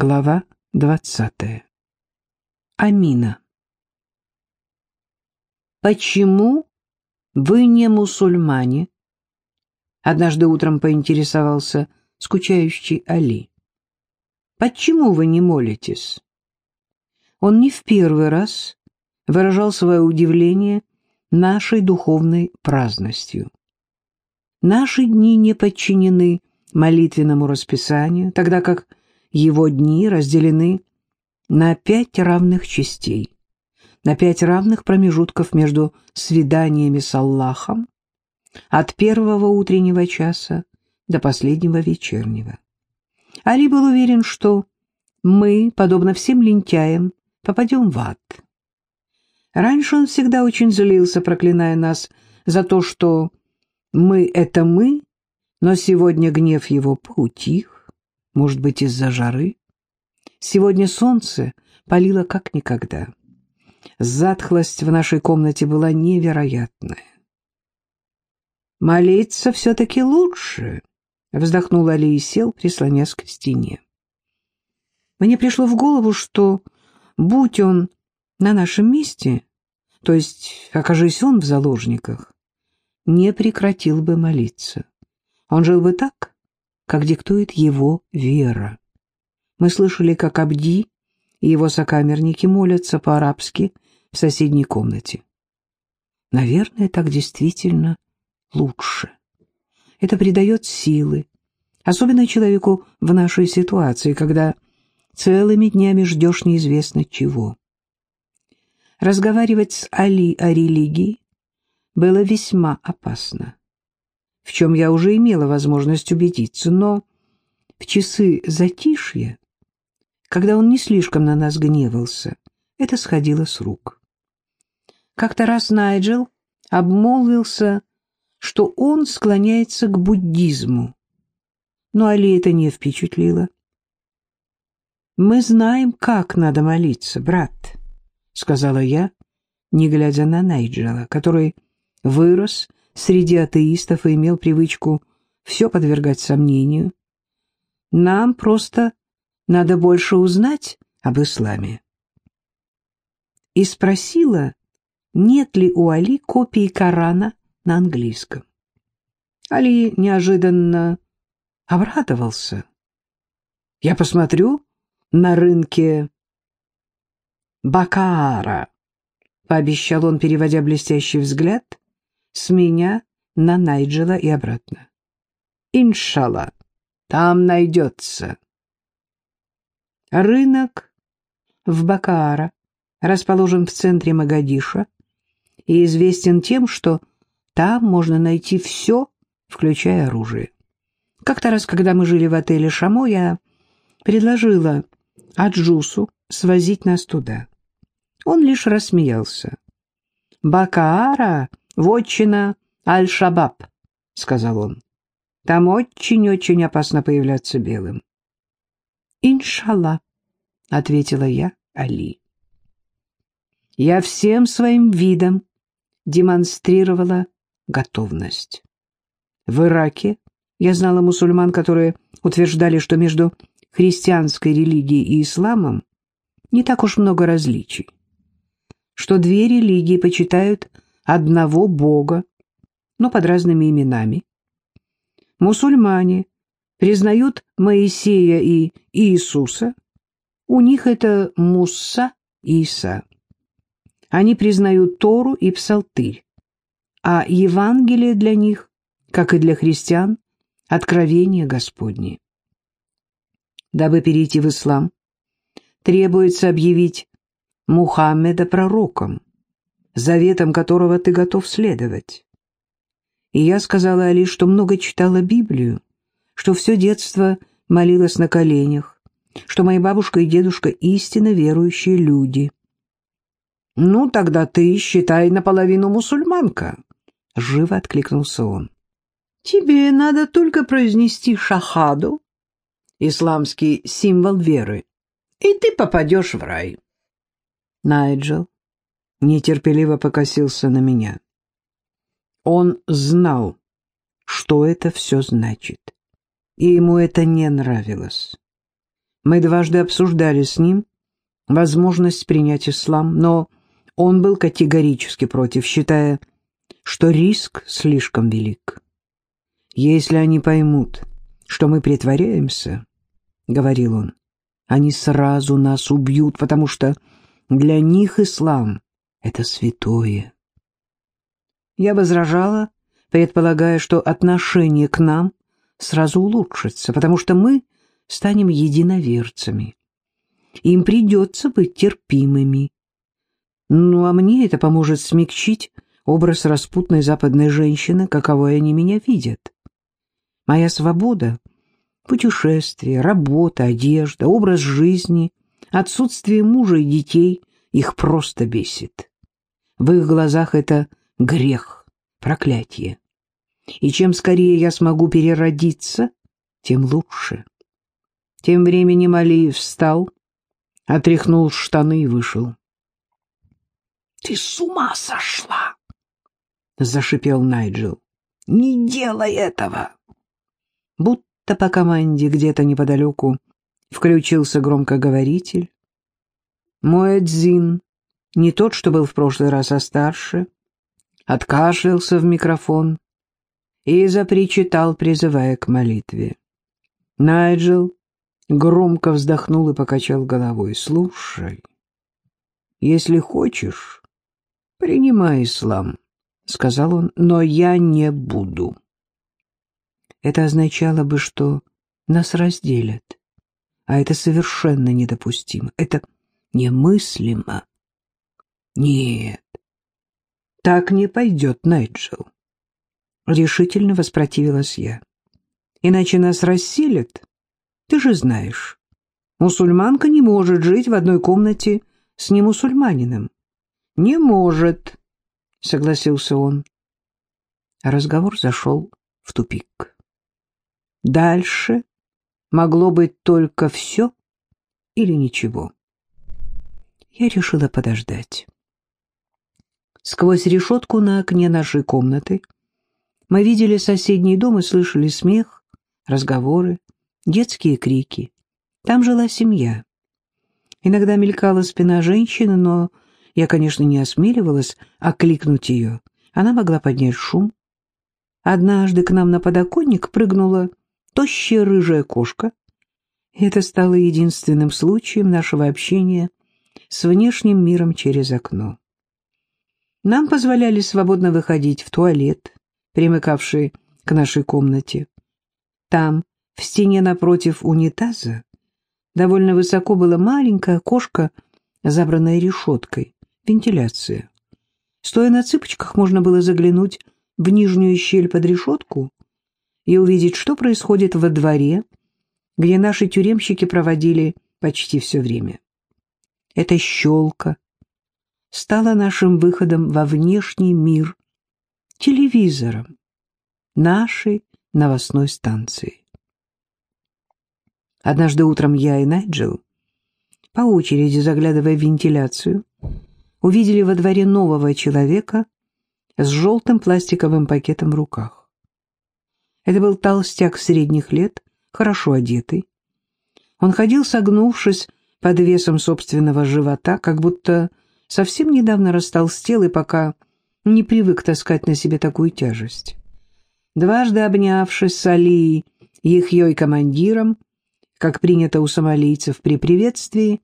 Глава двадцатая. Амина. «Почему вы не мусульмане?» Однажды утром поинтересовался скучающий Али. «Почему вы не молитесь?» Он не в первый раз выражал свое удивление нашей духовной праздностью. Наши дни не подчинены молитвенному расписанию, тогда как его дни разделены на пять равных частей, на пять равных промежутков между свиданиями с Аллахом от первого утреннего часа до последнего вечернего. Али был уверен, что мы, подобно всем лентяям, попадем в ад. Раньше он всегда очень злился, проклиная нас за то, что мы — это мы, но сегодня гнев его поутих, может быть, из-за жары? Сегодня солнце палило как никогда. Затхлость в нашей комнате была невероятная. «Молиться все-таки лучше», — вздохнул Али и сел, прислонясь к стене. Мне пришло в голову, что, будь он на нашем месте, то есть, окажись он в заложниках, не прекратил бы молиться. Он жил бы так, как диктует его вера. Мы слышали, как Абди и его сокамерники молятся по-арабски в соседней комнате. Наверное, так действительно лучше. Это придает силы, особенно человеку в нашей ситуации, когда целыми днями ждешь неизвестно чего. Разговаривать с Али о религии было весьма опасно в чем я уже имела возможность убедиться, но в часы затишья, когда он не слишком на нас гневался, это сходило с рук. Как-то раз Найджел обмолвился, что он склоняется к буддизму, но Али это не впечатлило. «Мы знаем, как надо молиться, брат», — сказала я, не глядя на Найджела, который вырос среди атеистов и имел привычку все подвергать сомнению. Нам просто надо больше узнать об исламе. И спросила, нет ли у Али копии Корана на английском. Али неожиданно обрадовался. Я посмотрю на рынке Бакаара, пообещал он, переводя блестящий взгляд с меня на Найджела и обратно. Иншалла, там найдется. Рынок в Бакаара расположен в центре Магадиша и известен тем, что там можно найти все, включая оружие. Как-то раз, когда мы жили в отеле «Шамо», я предложила Аджусу свозить нас туда. Он лишь рассмеялся. «Бакаара «Вотчина Аль-Шабаб», — сказал он. «Там очень-очень опасно появляться белым». «Иншалла», — ответила я Али. Я всем своим видом демонстрировала готовность. В Ираке я знала мусульман, которые утверждали, что между христианской религией и исламом не так уж много различий, что две религии почитают одного Бога, но под разными именами. Мусульмане признают Моисея и Иисуса, у них это Мусса Иса. Они признают Тору и Псалтырь, а Евангелие для них, как и для христиан, откровение Господне. Дабы перейти в ислам, требуется объявить Мухаммеда пророком, заветом которого ты готов следовать. И я сказала Али, что много читала Библию, что все детство молилась на коленях, что моя бабушка и дедушка истинно верующие люди. «Ну, тогда ты, считай, наполовину мусульманка», — живо откликнулся он. «Тебе надо только произнести шахаду, исламский символ веры, и ты попадешь в рай». Найджел нетерпеливо покосился на меня. Он знал, что это все значит, и ему это не нравилось. Мы дважды обсуждали с ним возможность принять ислам, но он был категорически против, считая, что риск слишком велик. Если они поймут, что мы притворяемся, — говорил он, — они сразу нас убьют, потому что для них ислам — это святое. Я возражала, предполагая, что отношение к нам сразу улучшится, потому что мы станем единоверцами. Им придется быть терпимыми. Ну, а мне это поможет смягчить образ распутной западной женщины, каковой они меня видят. Моя свобода — путешествия, работа, одежда, образ жизни, отсутствие мужа и детей их просто бесит. В их глазах это грех, проклятие. И чем скорее я смогу переродиться, тем лучше. Тем временем Алиев встал, отряхнул штаны и вышел. — Ты с ума сошла! — зашипел Найджел. — Не делай этого! Будто по команде где-то неподалеку включился громкоговоритель. Мой Эдзин, не тот, что был в прошлый раз, а старше, откашлялся в микрофон и запричитал, призывая к молитве. Найджел громко вздохнул и покачал головой. «Слушай, если хочешь, принимай ислам», — сказал он, — «но я не буду». Это означало бы, что нас разделят, а это совершенно недопустимо, это немыслимо. Нет, так не пойдет, Найджел. Решительно воспротивилась я. Иначе нас расселят ты же знаешь, мусульманка не может жить в одной комнате с немусульманином. Не может, согласился он. Разговор зашел в тупик. Дальше могло быть только все или ничего. Я решила подождать. Сквозь решетку на окне нашей комнаты мы видели соседний дом и слышали смех, разговоры, детские крики. Там жила семья. Иногда мелькала спина женщины, но я, конечно, не осмеливалась окликнуть ее. Она могла поднять шум. Однажды к нам на подоконник прыгнула тощая рыжая кошка. Это стало единственным случаем нашего общения с внешним миром через окно. Нам позволяли свободно выходить в туалет, примыкавший к нашей комнате. Там, в стене напротив унитаза довольно высоко было маленькое окошко, забранное решеткой, вентиляция. Стоя на цыпочках, можно было заглянуть в нижнюю щель под решетку и увидеть, что происходит во дворе, где наши тюремщики проводили почти все время. Эта щелка стала нашим выходом во внешний мир, телевизором, нашей новостной станции. Однажды утром я и Найджел, по очереди заглядывая в вентиляцию, увидели во дворе нового человека с желтым пластиковым пакетом в руках. Это был толстяк средних лет, хорошо одетый. Он ходил, согнувшись под весом собственного живота, как будто совсем недавно растолстел и пока не привык таскать на себе такую тяжесть. Дважды обнявшись с Алией, их ее командиром, как принято у сомалийцев при приветствии,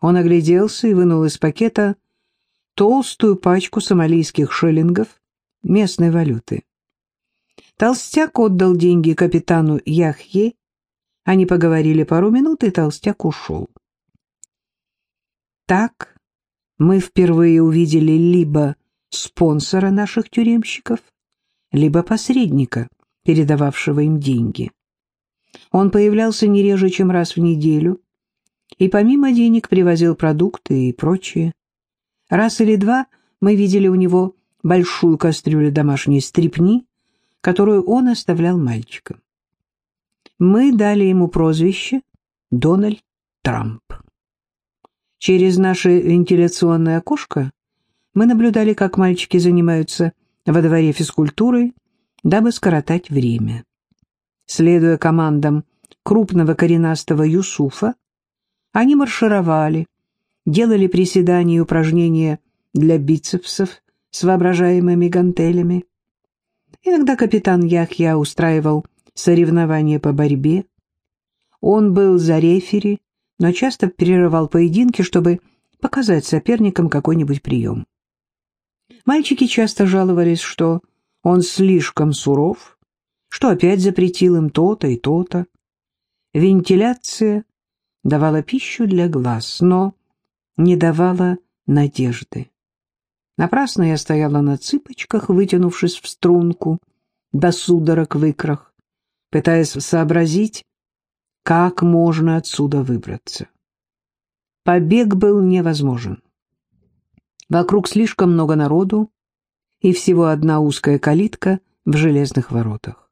он огляделся и вынул из пакета толстую пачку сомалийских шиллингов местной валюты. Толстяк отдал деньги капитану Яхье, они поговорили пару минут, и толстяк ушел. Так мы впервые увидели либо спонсора наших тюремщиков, либо посредника, передававшего им деньги. Он появлялся не реже, чем раз в неделю, и помимо денег привозил продукты и прочее. Раз или два мы видели у него большую кастрюлю домашней стрипни, которую он оставлял мальчикам. Мы дали ему прозвище Дональд Трамп. Через наше вентиляционное окошко мы наблюдали, как мальчики занимаются во дворе физкультурой, дабы скоротать время. Следуя командам крупного коренастого Юсуфа, Они маршировали, делали приседания и упражнения для бицепсов с воображаемыми гантелями. Иногда капитан Яхья устраивал соревнования по борьбе. Он был за рефери, но часто прерывал поединки, чтобы показать соперникам какой-нибудь прием. Мальчики часто жаловались, что он слишком суров, что опять запретил им то-то и то-то. Вентиляция давала пищу для глаз, но не давала надежды. Напрасно я стояла на цыпочках, вытянувшись в струнку, до судорог в икрах, пытаясь сообразить, как можно отсюда выбраться. Побег был невозможен. Вокруг слишком много народу и всего одна узкая калитка в железных воротах.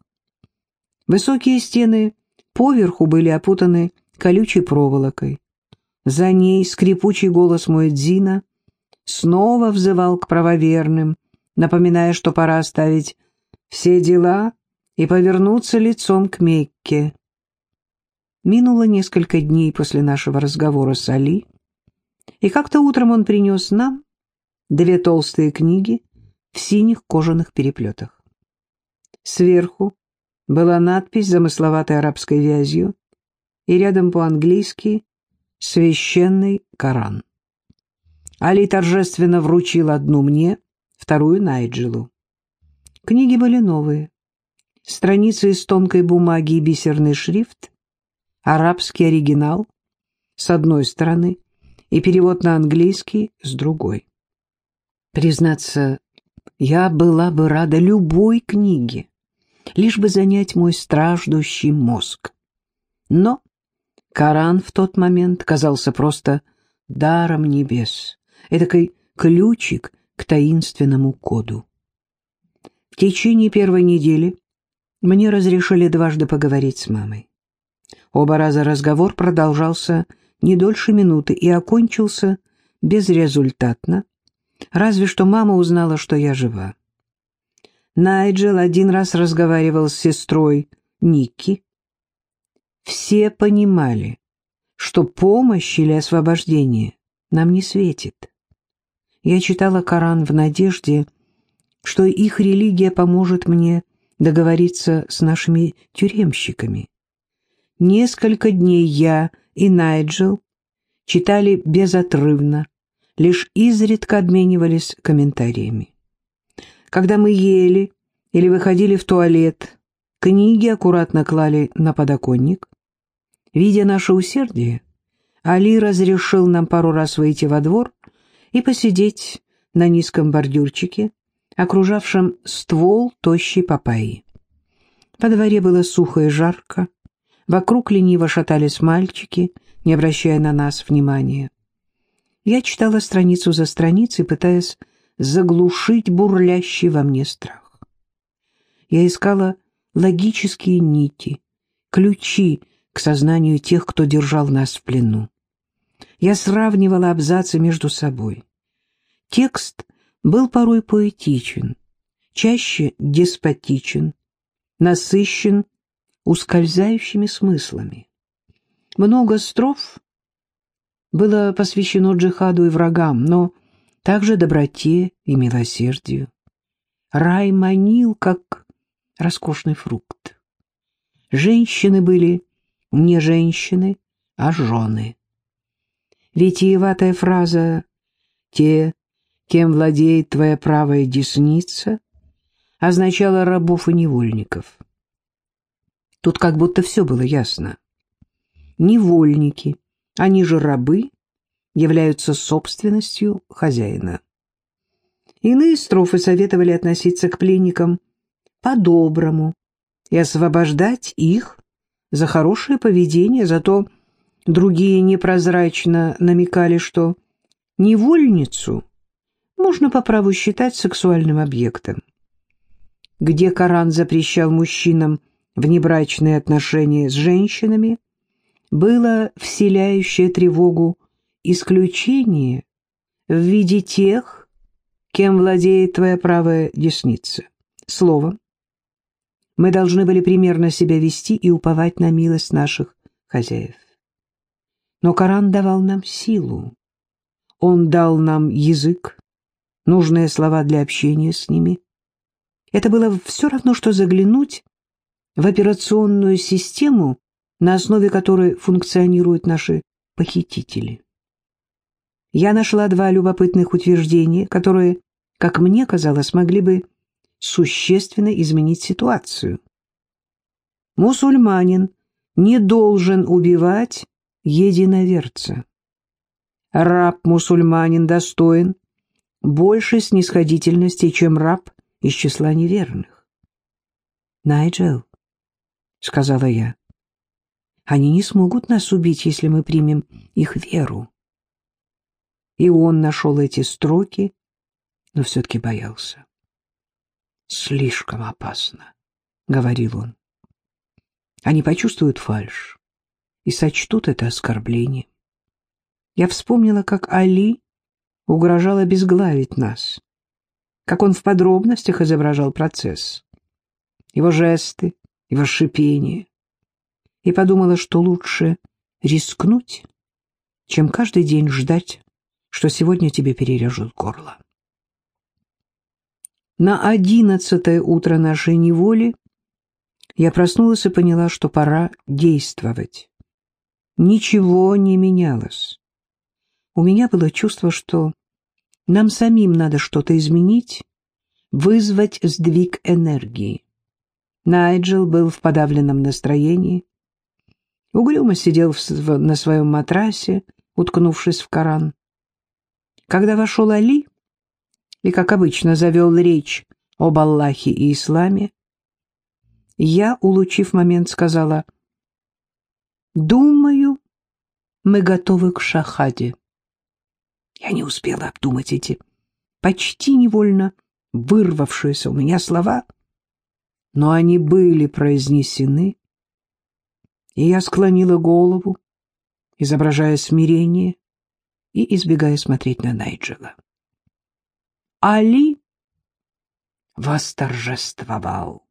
Высокие стены поверху были опутаны колючей проволокой. За ней скрипучий голос Муэдзина снова взывал к правоверным, напоминая, что пора оставить все дела и повернуться лицом к Мекке. Минуло несколько дней после нашего разговора с Али, и как-то утром он принес нам две толстые книги в синих кожаных переплетах. Сверху была надпись замысловатой арабской вязью, и рядом по-английски «Священный Коран». Али торжественно вручил одну мне, вторую Найджелу. Книги были новые. Страницы из тонкой бумаги и бисерный шрифт, арабский оригинал с одной стороны и перевод на английский с другой. Признаться, я была бы рада любой книге, лишь бы занять мой страждущий мозг. Но Коран в тот момент казался просто даром небес, эдакой ключик к таинственному коду. В течение первой недели мне разрешили дважды поговорить с мамой. Оба раза разговор продолжался не дольше минуты и окончился безрезультатно, разве что мама узнала, что я жива. Найджел один раз разговаривал с сестрой Никки. Все понимали, что помощь или освобождение нам не светит. Я читала Коран в надежде, что их религия поможет мне договориться с нашими тюремщиками. Несколько дней я и Найджел читали безотрывно, лишь изредка обменивались комментариями. Когда мы ели или выходили в туалет, книги аккуратно клали на подоконник. Видя наше усердие, Али разрешил нам пару раз выйти во двор и посидеть на низком бордюрчике, окружавшем ствол тощей папайи. По дворе было сухо и жарко, вокруг лениво шатались мальчики, не обращая на нас внимания. Я читала страницу за страницей, пытаясь заглушить бурлящий во мне страх. Я искала логические нити, ключи к сознанию тех, кто держал нас в плену. Я сравнивала абзацы между собой. Текст был порой поэтичен, чаще деспотичен, насыщен ускользающими смыслами. Много строф было посвящено джихаду и врагам, но также доброте и милосердию. Рай манил, как роскошный фрукт. Женщины были не женщины, а жены. Витиеватая фраза «те, кем владеет твоя правая десница» означала рабов и невольников. Тут как будто все было ясно. Невольники, они же рабы, являются собственностью хозяина. Иные строфы советовали относиться к пленникам по-доброму и освобождать их за хорошее поведение, зато Другие непрозрачно намекали, что невольницу можно по праву считать сексуальным объектом. Где Коран запрещал мужчинам внебрачные отношения с женщинами, было вселяющее тревогу исключение в виде тех, кем владеет твоя правая десница. Словом, мы должны были примерно себя вести и уповать на милость наших хозяев. Но Коран давал нам силу. Он дал нам язык, нужные слова для общения с ними. Это было все равно, что заглянуть в операционную систему, на основе которой функционируют наши похитители. Я нашла два любопытных утверждения, которые, как мне казалось, могли бы существенно изменить ситуацию. Мусульманин не должен убивать единоверца. Раб-мусульманин достоин больше снисходительности, чем раб из числа неверных. «Найджел», — сказала я, — «они не смогут нас убить, если мы примем их веру». И он нашел эти строки, но все-таки боялся. «Слишком опасно», — говорил он. «Они почувствуют фальшь и сочтут это оскорблением. Я вспомнила, как Али угрожал обезглавить нас, как он в подробностях изображал процесс, его жесты, его шипение, и подумала, что лучше рискнуть, чем каждый день ждать, что сегодня тебе перережут горло. На одиннадцатое утро нашей неволи я проснулась и поняла, что пора действовать. Ничего не менялось. У меня было чувство, что нам самим надо что-то изменить, вызвать сдвиг энергии. Найджел был в подавленном настроении. Угрюмо сидел в, на своем матрасе, уткнувшись в Коран. Когда вошел Али и, как обычно, завел речь об Аллахе и Исламе, я, улучив момент, сказала, «Думаю, мы готовы к шахаде». Я не успела обдумать эти почти невольно вырвавшиеся у меня слова, но они были произнесены, и я склонила голову, изображая смирение и избегая смотреть на Найджела. Али восторжествовал,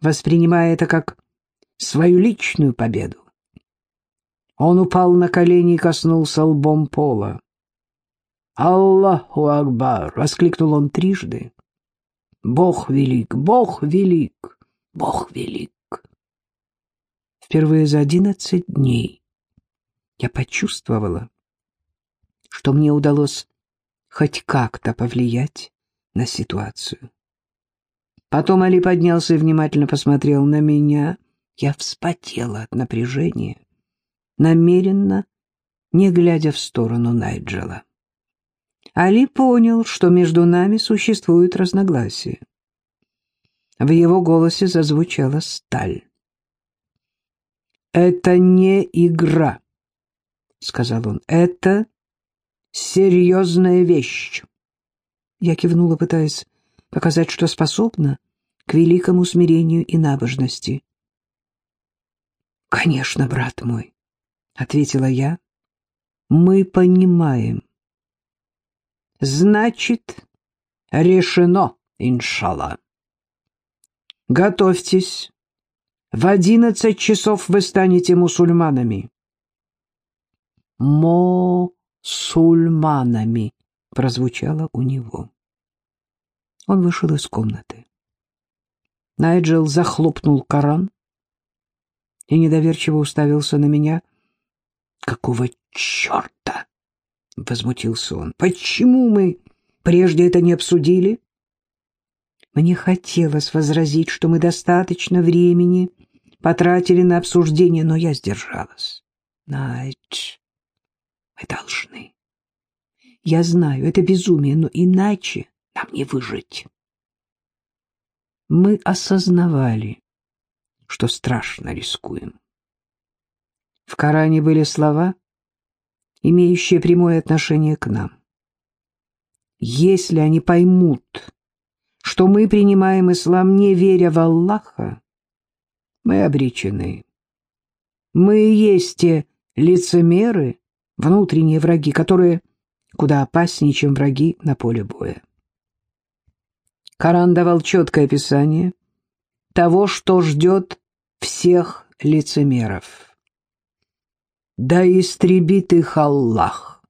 воспринимая это как свою личную победу. Он упал на колени и коснулся лбом пола. «Аллаху Акбар!» — воскликнул он трижды. «Бог велик! Бог велик! Бог велик!» Впервые за одиннадцать дней я почувствовала, что мне удалось хоть как-то повлиять на ситуацию. Потом Али поднялся и внимательно посмотрел на меня. Я вспотела от напряжения, намеренно не глядя в сторону Найджела. Али понял, что между нами существует разногласие. В его голосе зазвучала сталь. «Это не игра», — сказал он. «Это серьезная вещь». Я кивнула, пытаясь показать, что способна к великому смирению и набожности. «Конечно, брат мой», — ответила я, — «мы понимаем, Значит, решено, иншалла. Готовьтесь. В одиннадцать часов вы станете мусульманами. Мо-сульманами прозвучало у него. Он вышел из комнаты. Найджел захлопнул Коран и недоверчиво уставился на меня. Какого черта? — возмутился он. «Почему мы прежде это не обсудили?» Мне хотелось возразить, что мы достаточно времени потратили на обсуждение, но я сдержалась. Найдж, мы должны. Я знаю, это безумие, но иначе нам не выжить. Мы осознавали, что страшно рискуем. В Коране были слова — имеющие прямое отношение к нам. Если они поймут, что мы принимаем ислам, не веря в Аллаха, мы обречены. Мы и есть те лицемеры, внутренние враги, которые куда опаснее, чем враги на поле боя. Коран давал четкое описание того, что ждет всех лицемеров. Да истребит их Аллах.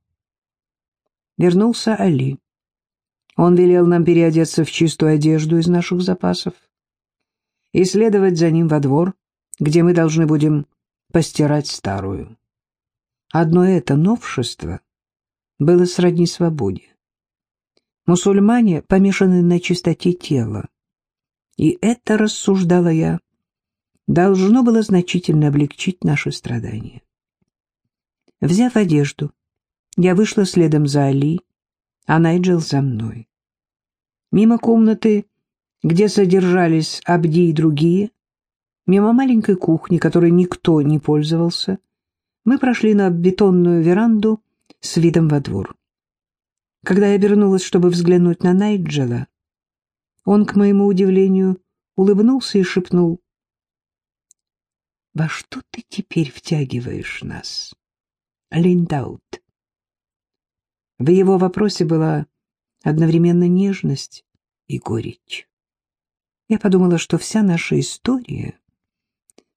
Вернулся Али. Он велел нам переодеться в чистую одежду из наших запасов и следовать за ним во двор, где мы должны будем постирать старую. Одно это новшество было сродни свободе. Мусульмане помешаны на чистоте тела, и это, рассуждала я, должно было значительно облегчить наши страдания. Взяв одежду, я вышла следом за Али, а Найджел за мной. Мимо комнаты, где содержались Абди и другие, мимо маленькой кухни, которой никто не пользовался, мы прошли на бетонную веранду с видом во двор. Когда я вернулась, чтобы взглянуть на Найджела, он, к моему удивлению, улыбнулся и шепнул, «Во что ты теперь втягиваешь нас?» Линдаут. В его вопросе была одновременно нежность и горечь. Я подумала, что вся наша история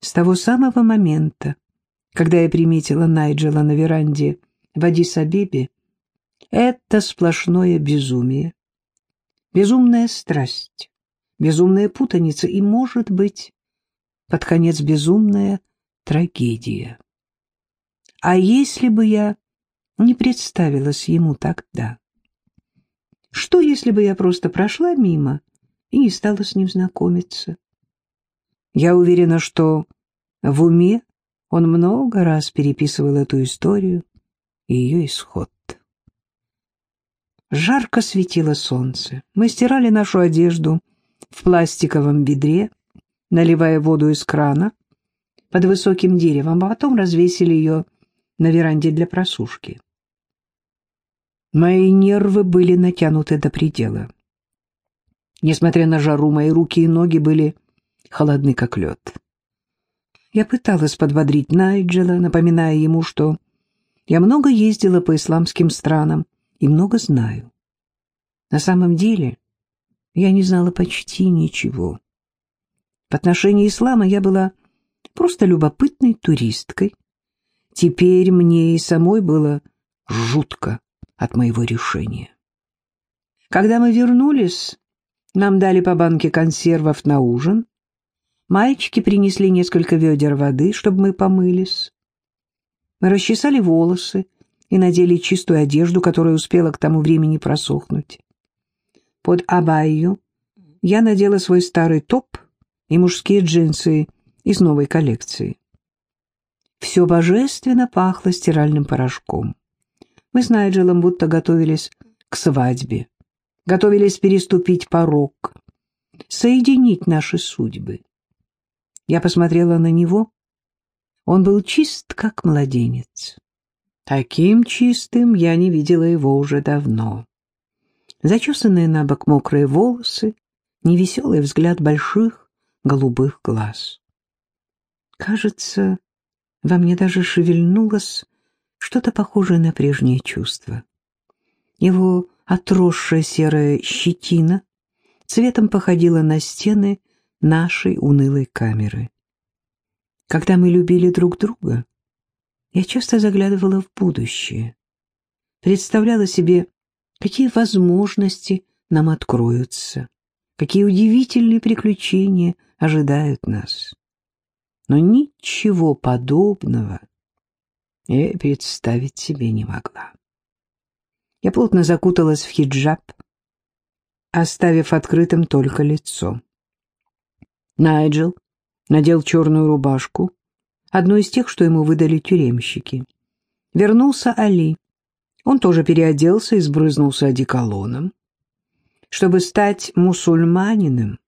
с того самого момента, когда я приметила Найджела на веранде в Адис-Абебе, это сплошное безумие, безумная страсть, безумная путаница и, может быть, под конец безумная трагедия. А если бы я не представилась ему тогда? Что, если бы я просто прошла мимо и не стала с ним знакомиться? Я уверена, что в уме он много раз переписывал эту историю и ее исход. Жарко светило солнце. Мы стирали нашу одежду в пластиковом ведре, наливая воду из крана под высоким деревом, а потом развесили ее на веранде для просушки. Мои нервы были натянуты до предела. Несмотря на жару, мои руки и ноги были холодны, как лед. Я пыталась подбодрить Найджела, напоминая ему, что я много ездила по исламским странам и много знаю. На самом деле я не знала почти ничего. В отношении ислама я была просто любопытной туристкой, Теперь мне и самой было жутко от моего решения. Когда мы вернулись, нам дали по банке консервов на ужин. Мальчики принесли несколько ведер воды, чтобы мы помылись. Мы расчесали волосы и надели чистую одежду, которая успела к тому времени просохнуть. Под абайю я надела свой старый топ и мужские джинсы из новой коллекции. Все божественно пахло стиральным порошком. Мы с Найджелом будто готовились к свадьбе, готовились переступить порог, соединить наши судьбы. Я посмотрела на него. Он был чист, как младенец. Таким чистым я не видела его уже давно. Зачесанные на бок мокрые волосы, невеселый взгляд больших голубых глаз. Кажется, во мне даже шевельнулось что-то похожее на прежнее чувство. Его отросшая серая щетина цветом походила на стены нашей унылой камеры. Когда мы любили друг друга, я часто заглядывала в будущее, представляла себе, какие возможности нам откроются, какие удивительные приключения ожидают нас но ничего подобного я представить себе не могла. Я плотно закуталась в хиджаб, оставив открытым только лицо. Найджел надел черную рубашку, одну из тех, что ему выдали тюремщики. Вернулся Али. Он тоже переоделся и сбрызнулся одеколоном. Чтобы стать мусульманином,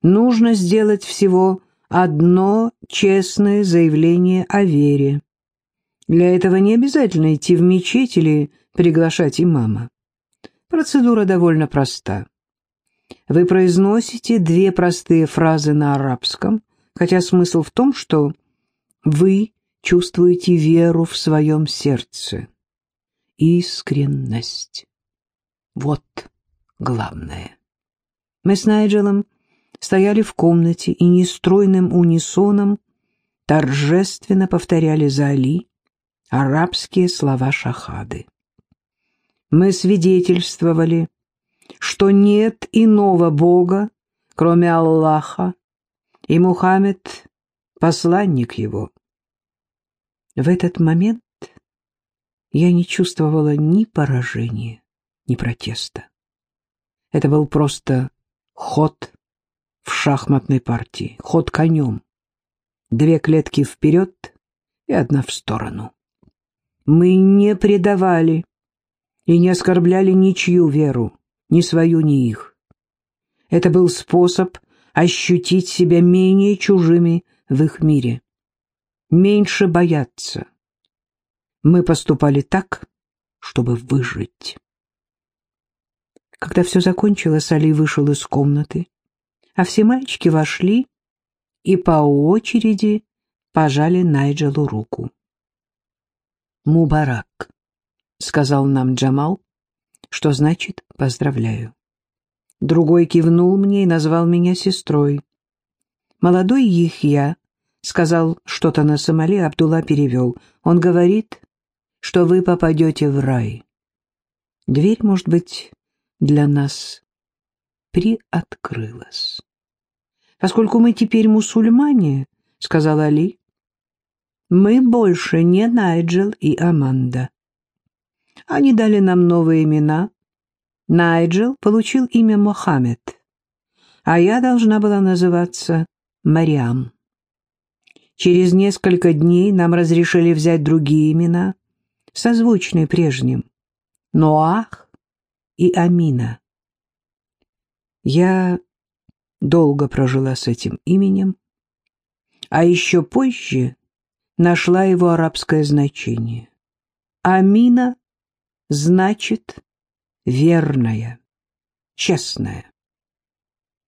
нужно сделать всего одно честное заявление о вере. Для этого не обязательно идти в мечеть или приглашать имама. Процедура довольно проста. Вы произносите две простые фразы на арабском, хотя смысл в том, что вы чувствуете веру в своем сердце. Искренность. Вот главное. Мы с Найджелом стояли в комнате и нестройным унисоном торжественно повторяли за Али арабские слова шахады. Мы свидетельствовали, что нет иного Бога, кроме Аллаха, и Мухаммед — посланник его. В этот момент я не чувствовала ни поражения, ни протеста. Это был просто ход в шахматной партии, ход конем. Две клетки вперед и одна в сторону. Мы не предавали и не оскорбляли ничью веру, ни свою, ни их. Это был способ ощутить себя менее чужими в их мире, меньше бояться. Мы поступали так, чтобы выжить. Когда все закончилось, Али вышел из комнаты, а все мальчики вошли и по очереди пожали Найджелу руку. «Мубарак», — сказал нам Джамал, что значит «поздравляю». Другой кивнул мне и назвал меня сестрой. Молодой Ихья сказал что-то на Сомали, Абдулла перевел. Он говорит, что вы попадете в рай. Дверь, может быть, для нас приоткрылась. Поскольку мы теперь мусульмане, — сказал Али, — мы больше не Найджел и Аманда. Они дали нам новые имена. Найджел получил имя Мохаммед, а я должна была называться Мариам. Через несколько дней нам разрешили взять другие имена, созвучные прежним — Ноах и Амина. Я долго прожила с этим именем, а еще позже нашла его арабское значение. Амина значит верная, честная.